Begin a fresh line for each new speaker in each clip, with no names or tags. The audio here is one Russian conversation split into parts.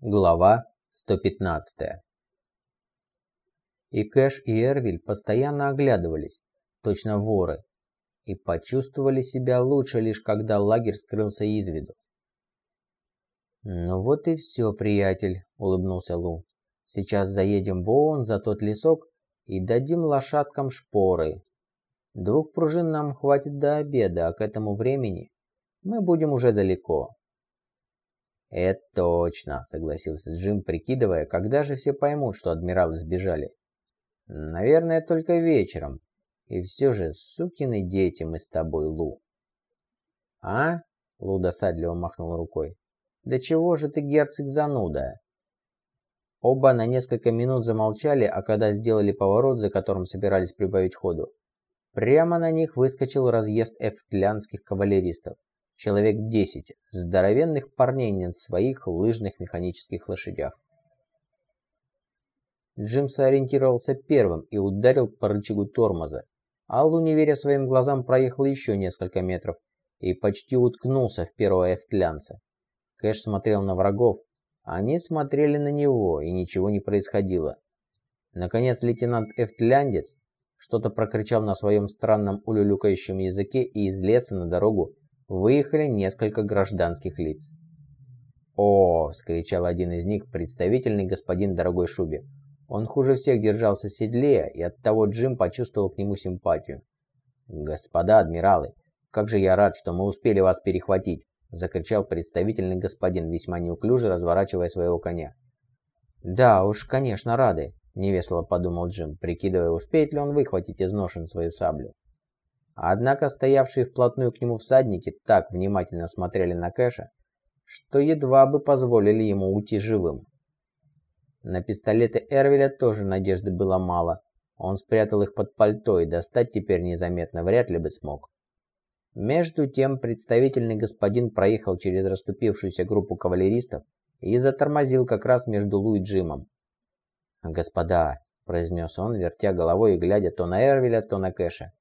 Глава 115 И Кэш, и Эрвиль постоянно оглядывались, точно воры, и почувствовали себя лучше лишь когда лагерь скрылся из виду. «Ну вот и все, приятель», — улыбнулся Лу. «Сейчас заедем вон за тот лесок и дадим лошадкам шпоры. Двух пружин нам хватит до обеда, а к этому времени мы будем уже далеко». «Это точно», — согласился Джим, прикидывая, когда же все поймут, что адмиралы сбежали. «Наверное, только вечером. И все же, сукины дети мы с тобой, Лу». «А?» — Лу досадливо махнул рукой. «Да чего же ты, герцог, зануда?» Оба на несколько минут замолчали, а когда сделали поворот, за которым собирались прибавить ходу, прямо на них выскочил разъезд эфтлянских кавалеристов человек 10 здоровенных парней на своих лыжных механических лошадях. Джим сориентировался первым и ударил по рычагу тормоза. Аллу, не веря своим глазам, проехал еще несколько метров и почти уткнулся в первого эфтлянца. Кэш смотрел на врагов, они смотрели на него, и ничего не происходило. Наконец лейтенант Эфтляндец что-то прокричал на своем странном улюлюкающем языке и из леса на дорогу выехали несколько гражданских лиц. «О!» – вскричал один из них, представительный господин дорогой шубе. Он хуже всех держался в седле, и оттого Джим почувствовал к нему симпатию. «Господа адмиралы, как же я рад, что мы успели вас перехватить!» – закричал представительный господин, весьма неуклюже разворачивая своего коня. «Да уж, конечно, рады», – невесело подумал Джим, прикидывая, успеет ли он выхватить из ножен свою саблю. Однако стоявшие вплотную к нему всадники так внимательно смотрели на Кэша, что едва бы позволили ему уйти живым. На пистолеты Эрвеля тоже надежды было мало. Он спрятал их под пальто и достать теперь незаметно вряд ли бы смог. Между тем представительный господин проехал через расступившуюся группу кавалеристов и затормозил как раз между Лу и Джимом. «Господа», – произнес он, вертя головой и глядя то на Эрвеля, то на Кэша,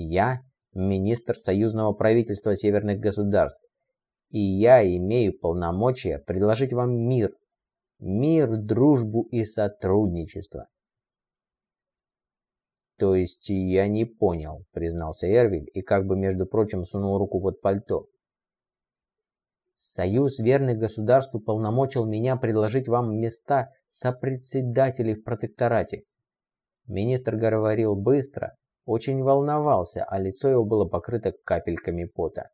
я министр союзного правительства северных государств, и я имею полномочия предложить вам мир. Мир, дружбу и сотрудничество. То есть я не понял, признался Эрвиль и как бы, между прочим, сунул руку под пальто. Союз верных государств уполномочил меня предложить вам места сопредседателей в протекторате. Министр говорил быстро, очень волновался, а лицо его было покрыто капельками пота.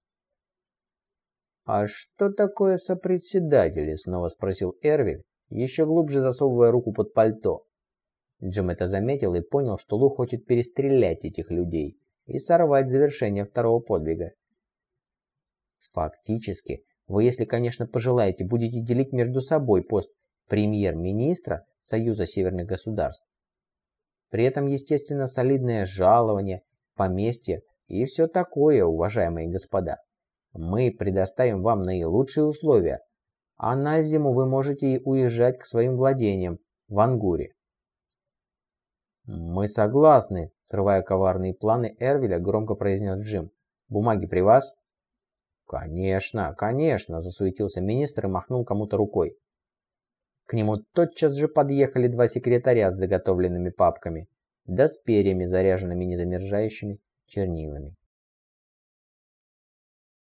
«А что такое сопредседатели?» – снова спросил Эрвиль, еще глубже засовывая руку под пальто. Джим это заметил и понял, что Лу хочет перестрелять этих людей и сорвать завершение второго подвига. Фактически, вы, если, конечно, пожелаете, будете делить между собой пост премьер-министра Союза Северных Государств при этом, естественно, солидное жалование, поместье и все такое, уважаемые господа. Мы предоставим вам наилучшие условия, а на зиму вы можете уезжать к своим владениям в Ангуре. «Мы согласны», – срывая коварные планы Эрвеля, громко произнес Джим. «Бумаги при вас?» «Конечно, конечно», – засуетился министр и махнул кому-то рукой. К нему тотчас же подъехали два секретаря с заготовленными папками, да с перьями, заряженными незамерзающими чернилами.